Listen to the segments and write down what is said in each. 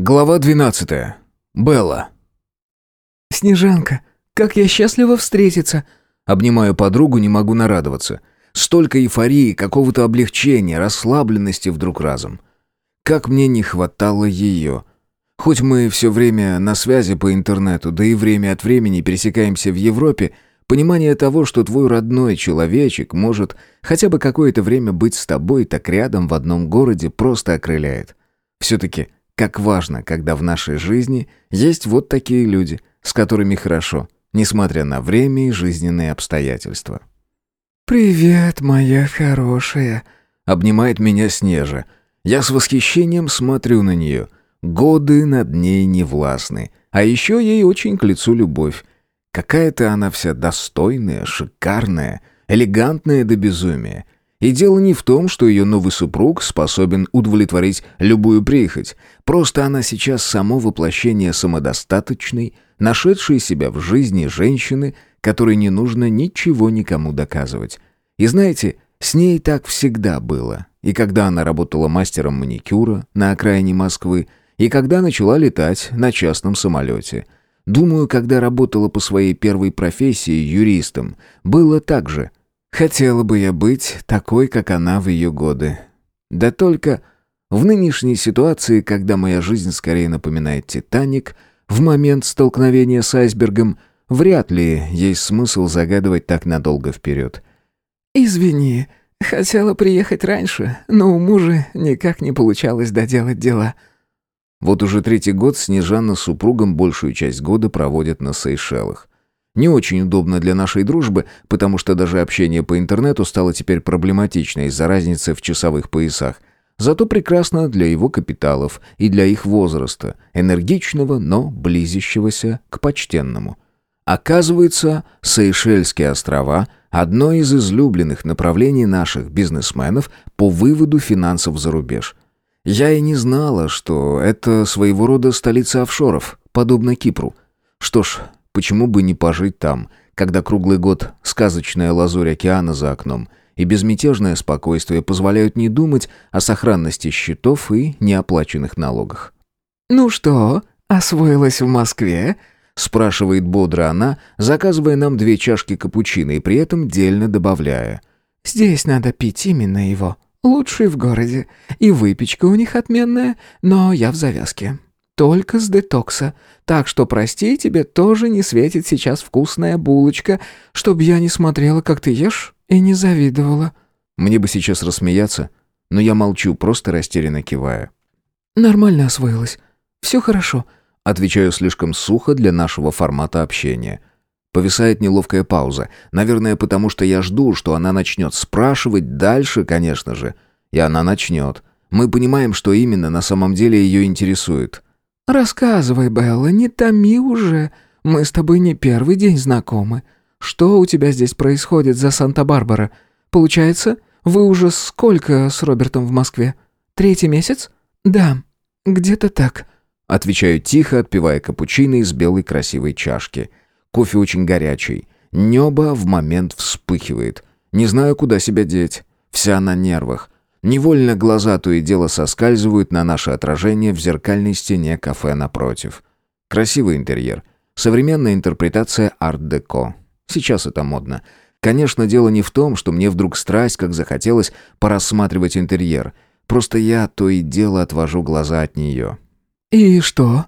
Глава 12. Белла. «Снежанка, как я счастлива встретиться!» Обнимаю подругу, не могу нарадоваться. Столько эйфории, какого-то облегчения, расслабленности вдруг разом. Как мне не хватало ее. Хоть мы все время на связи по интернету, да и время от времени пересекаемся в Европе, понимание того, что твой родной человечек может хотя бы какое-то время быть с тобой так рядом в одном городе, просто окрыляет. Все-таки как важно, когда в нашей жизни есть вот такие люди, с которыми хорошо, несмотря на время и жизненные обстоятельства. «Привет, моя хорошая», — обнимает меня Снежа. Я с восхищением смотрю на нее. Годы над ней не властны. А еще ей очень к лицу любовь. Какая-то она вся достойная, шикарная, элегантная до безумия — и дело не в том, что ее новый супруг способен удовлетворить любую прихоть. Просто она сейчас само воплощение самодостаточной, нашедшей себя в жизни женщины, которой не нужно ничего никому доказывать. И знаете, с ней так всегда было. И когда она работала мастером маникюра на окраине Москвы, и когда начала летать на частном самолете. Думаю, когда работала по своей первой профессии юристом, было так же – Хотела бы я быть такой, как она в ее годы. Да только в нынешней ситуации, когда моя жизнь скорее напоминает «Титаник», в момент столкновения с айсбергом, вряд ли есть смысл загадывать так надолго вперед. «Извини, хотела приехать раньше, но у мужа никак не получалось доделать дела». Вот уже третий год Снежана с супругом большую часть года проводят на Сейшелах. Не очень удобно для нашей дружбы, потому что даже общение по интернету стало теперь проблематично из-за разницы в часовых поясах. Зато прекрасно для его капиталов и для их возраста, энергичного, но близящегося к почтенному. Оказывается, Сейшельские острова – одно из излюбленных направлений наших бизнесменов по выводу финансов за рубеж. Я и не знала, что это своего рода столица офшоров, подобно Кипру. Что ж, Почему бы не пожить там, когда круглый год сказочная лазурь океана за окном и безмятежное спокойствие позволяют не думать о сохранности счетов и неоплаченных налогах? «Ну что, освоилась в Москве?» спрашивает бодро она, заказывая нам две чашки капучино и при этом дельно добавляя. «Здесь надо пить именно его. Лучший в городе. И выпечка у них отменная, но я в завязке. Только с детокса. Так что, прости, тебе тоже не светит сейчас вкусная булочка, чтобы я не смотрела, как ты ешь, и не завидовала». Мне бы сейчас рассмеяться, но я молчу, просто растерянно кивая. «Нормально освоилась. Все хорошо», — отвечаю слишком сухо для нашего формата общения. Повисает неловкая пауза. Наверное, потому что я жду, что она начнет спрашивать дальше, конечно же. И она начнет. Мы понимаем, что именно на самом деле ее интересует. «Рассказывай, Белла, не томи уже. Мы с тобой не первый день знакомы. Что у тебя здесь происходит за Санта-Барбара? Получается, вы уже сколько с Робертом в Москве? Третий месяц? Да, где-то так». Отвечаю тихо, отпивая капучино из белой красивой чашки. Кофе очень горячий. Небо в момент вспыхивает. Не знаю, куда себя деть. Вся на нервах. Невольно глаза то и дело соскальзывают на наше отражение в зеркальной стене кафе напротив. Красивый интерьер. Современная интерпретация арт-деко. Сейчас это модно. Конечно, дело не в том, что мне вдруг страсть, как захотелось, порассматривать интерьер. Просто я то и дело отвожу глаза от нее. «И что?»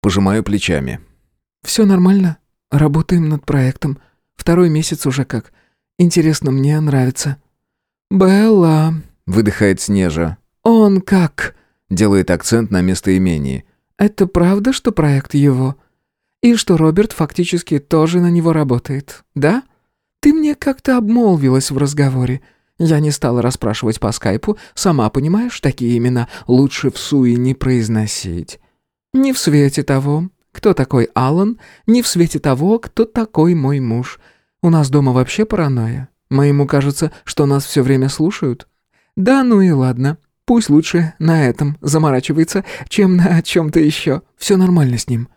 Пожимаю плечами. «Все нормально. Работаем над проектом. Второй месяц уже как. Интересно, мне нравится». «Белла», выдыхает Снежа. «Он как?» делает акцент на местоимении. «Это правда, что проект его? И что Роберт фактически тоже на него работает, да? Ты мне как-то обмолвилась в разговоре. Я не стала расспрашивать по скайпу, сама понимаешь, такие имена лучше в суе не произносить. Не в свете того, кто такой Алан, не в свете того, кто такой мой муж. У нас дома вообще паранойя. Моему кажется, что нас все время слушают. Да, ну и ладно. Пусть лучше на этом заморачивается, чем на чем-то еще. Все нормально с ним.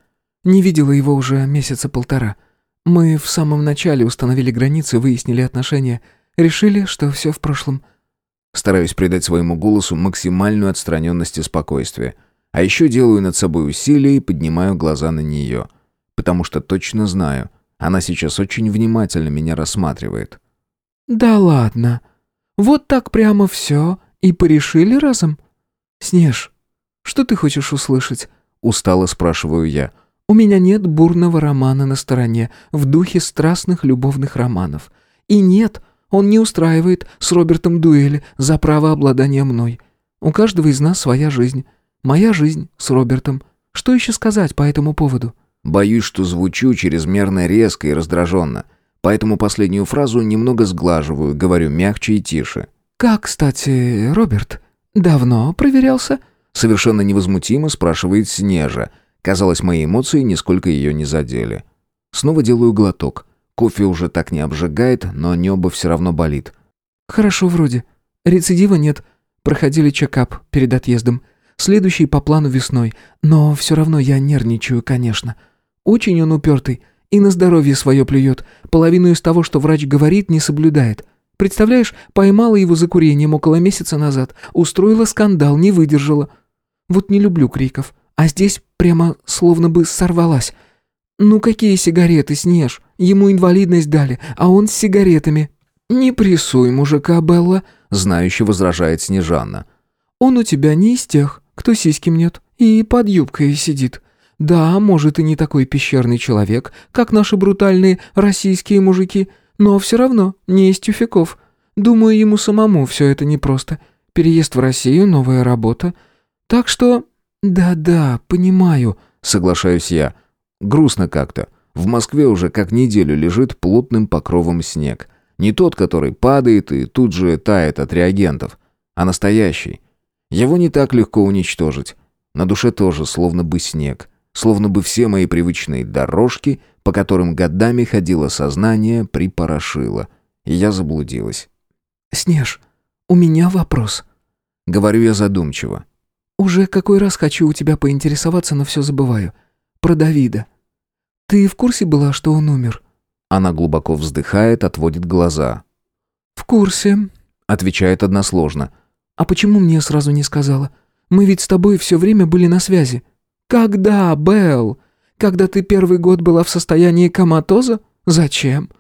Не видела его уже месяца полтора. Мы в самом начале установили границы, выяснили отношения. Решили, что все в прошлом. Стараюсь придать своему голосу максимальную отстраненность и спокойствие. А еще делаю над собой усилие и поднимаю глаза на нее. Потому что точно знаю, она сейчас очень внимательно меня рассматривает. «Да ладно. Вот так прямо все и порешили разом? Снеж, что ты хочешь услышать?» Устало спрашиваю я. «У меня нет бурного романа на стороне, в духе страстных любовных романов. И нет, он не устраивает с Робертом дуэли за право обладания мной. У каждого из нас своя жизнь. Моя жизнь с Робертом. Что еще сказать по этому поводу?» Боюсь, что звучу чрезмерно резко и раздраженно. Поэтому последнюю фразу немного сглаживаю, говорю мягче и тише. «Как, кстати, Роберт? Давно проверялся?» Совершенно невозмутимо спрашивает Снежа. Казалось, мои эмоции нисколько ее не задели. Снова делаю глоток. Кофе уже так не обжигает, но небо все равно болит. «Хорошо вроде. Рецидива нет. Проходили чекап перед отъездом. Следующий по плану весной. Но все равно я нервничаю, конечно. Очень он упертый. И на здоровье свое плюет. Половину из того, что врач говорит, не соблюдает. Представляешь, поймала его за курением около месяца назад. Устроила скандал, не выдержала. Вот не люблю криков. А здесь прямо словно бы сорвалась. «Ну какие сигареты, Снеж? Ему инвалидность дали, а он с сигаретами». «Не прессуй мужика, Белла», — знающе возражает Снежанна. «Он у тебя не из тех, кто сиськи мнет и под юбкой сидит. Да, может, и не такой пещерный человек, как наши брутальные российские мужики, но все равно не из тюфяков. Думаю, ему самому все это непросто. Переезд в Россию, новая работа. Так что... Да-да, понимаю, соглашаюсь я. Грустно как-то. В Москве уже как неделю лежит плотным покровом снег. Не тот, который падает и тут же тает от реагентов, а настоящий. Его не так легко уничтожить. На душе тоже словно бы снег. Словно бы все мои привычные дорожки, по которым годами ходило сознание, припорошило. И я заблудилась. «Снеж, у меня вопрос». Говорю я задумчиво. «Уже какой раз хочу у тебя поинтересоваться, но все забываю. Про Давида. «Ты в курсе была, что он умер?» Она глубоко вздыхает, отводит глаза. «В курсе», — отвечает односложно. «А почему мне сразу не сказала? Мы ведь с тобой все время были на связи». «Когда, Белл? Когда ты первый год была в состоянии коматоза? Зачем?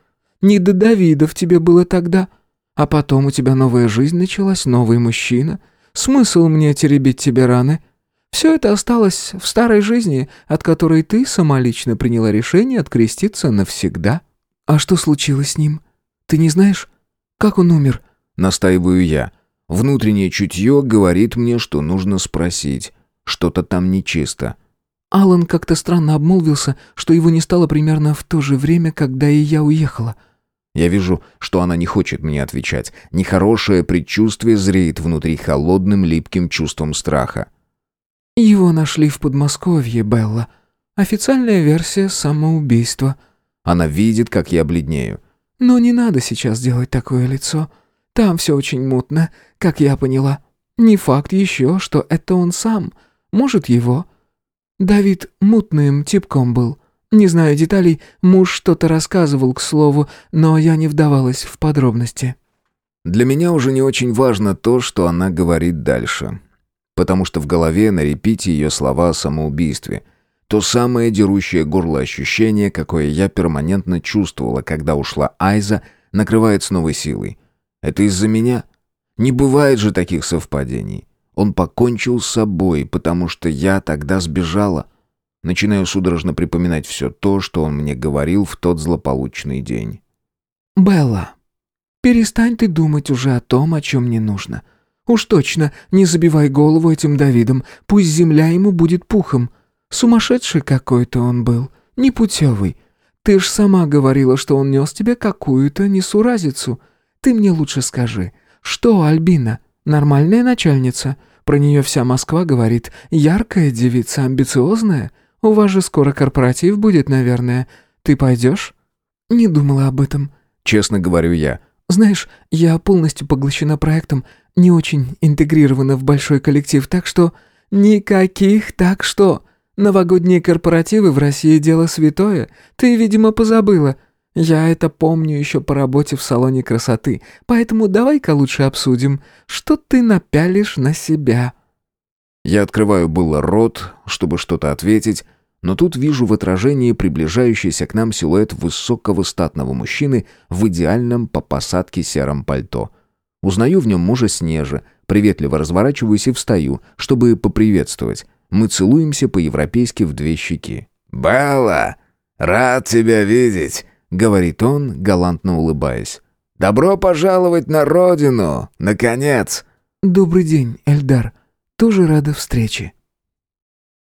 Не до Давидов тебе было тогда. А потом у тебя новая жизнь началась, новый мужчина. Смысл мне теребить тебе раны?» Все это осталось в старой жизни, от которой ты самолично приняла решение откреститься навсегда. А что случилось с ним? Ты не знаешь? Как он умер?» Настаиваю я. Внутреннее чутье говорит мне, что нужно спросить. Что-то там нечисто. Алан как-то странно обмолвился, что его не стало примерно в то же время, когда и я уехала. Я вижу, что она не хочет мне отвечать. Нехорошее предчувствие зреет внутри холодным липким чувством страха. «Его нашли в Подмосковье, Белла. Официальная версия самоубийства». Она видит, как я бледнею. «Но не надо сейчас делать такое лицо. Там все очень мутно, как я поняла. Не факт еще, что это он сам. Может, его. Давид мутным типком был. Не знаю деталей, муж что-то рассказывал, к слову, но я не вдавалась в подробности». Для меня уже не очень важно то, что она говорит дальше потому что в голове на репите ее слова о самоубийстве. То самое дерущее горло ощущение, какое я перманентно чувствовала, когда ушла Айза, накрывает с новой силой. Это из-за меня? Не бывает же таких совпадений. Он покончил с собой, потому что я тогда сбежала. Начинаю судорожно припоминать все то, что он мне говорил в тот злополучный день. «Белла, перестань ты думать уже о том, о чем не нужно. Уж точно, не забивай голову этим Давидом, пусть земля ему будет пухом. Сумасшедший какой-то он был, непутевый. Ты ж сама говорила, что он нес тебе какую-то несуразицу. Ты мне лучше скажи, что Альбина, нормальная начальница? Про нее вся Москва говорит, яркая девица, амбициозная. У вас же скоро корпоратив будет, наверное. Ты пойдешь? Не думала об этом. Честно говорю я. Знаешь, я полностью поглощена проектом, не очень интегрирована в большой коллектив, так что... Никаких «так что». Новогодние корпоративы в России дело святое. Ты, видимо, позабыла. Я это помню еще по работе в салоне красоты. Поэтому давай-ка лучше обсудим, что ты напялишь на себя». Я открываю было рот, чтобы что-то ответить, но тут вижу в отражении приближающийся к нам силуэт высокого статного мужчины в идеальном по посадке сером пальто. Узнаю в нем мужа Снежи, приветливо разворачиваюсь и встаю, чтобы поприветствовать. Мы целуемся по-европейски в две щеки. «Белла, рад тебя видеть», — говорит он, галантно улыбаясь. «Добро пожаловать на родину, наконец!» «Добрый день, Эльдар. Тоже рада встрече».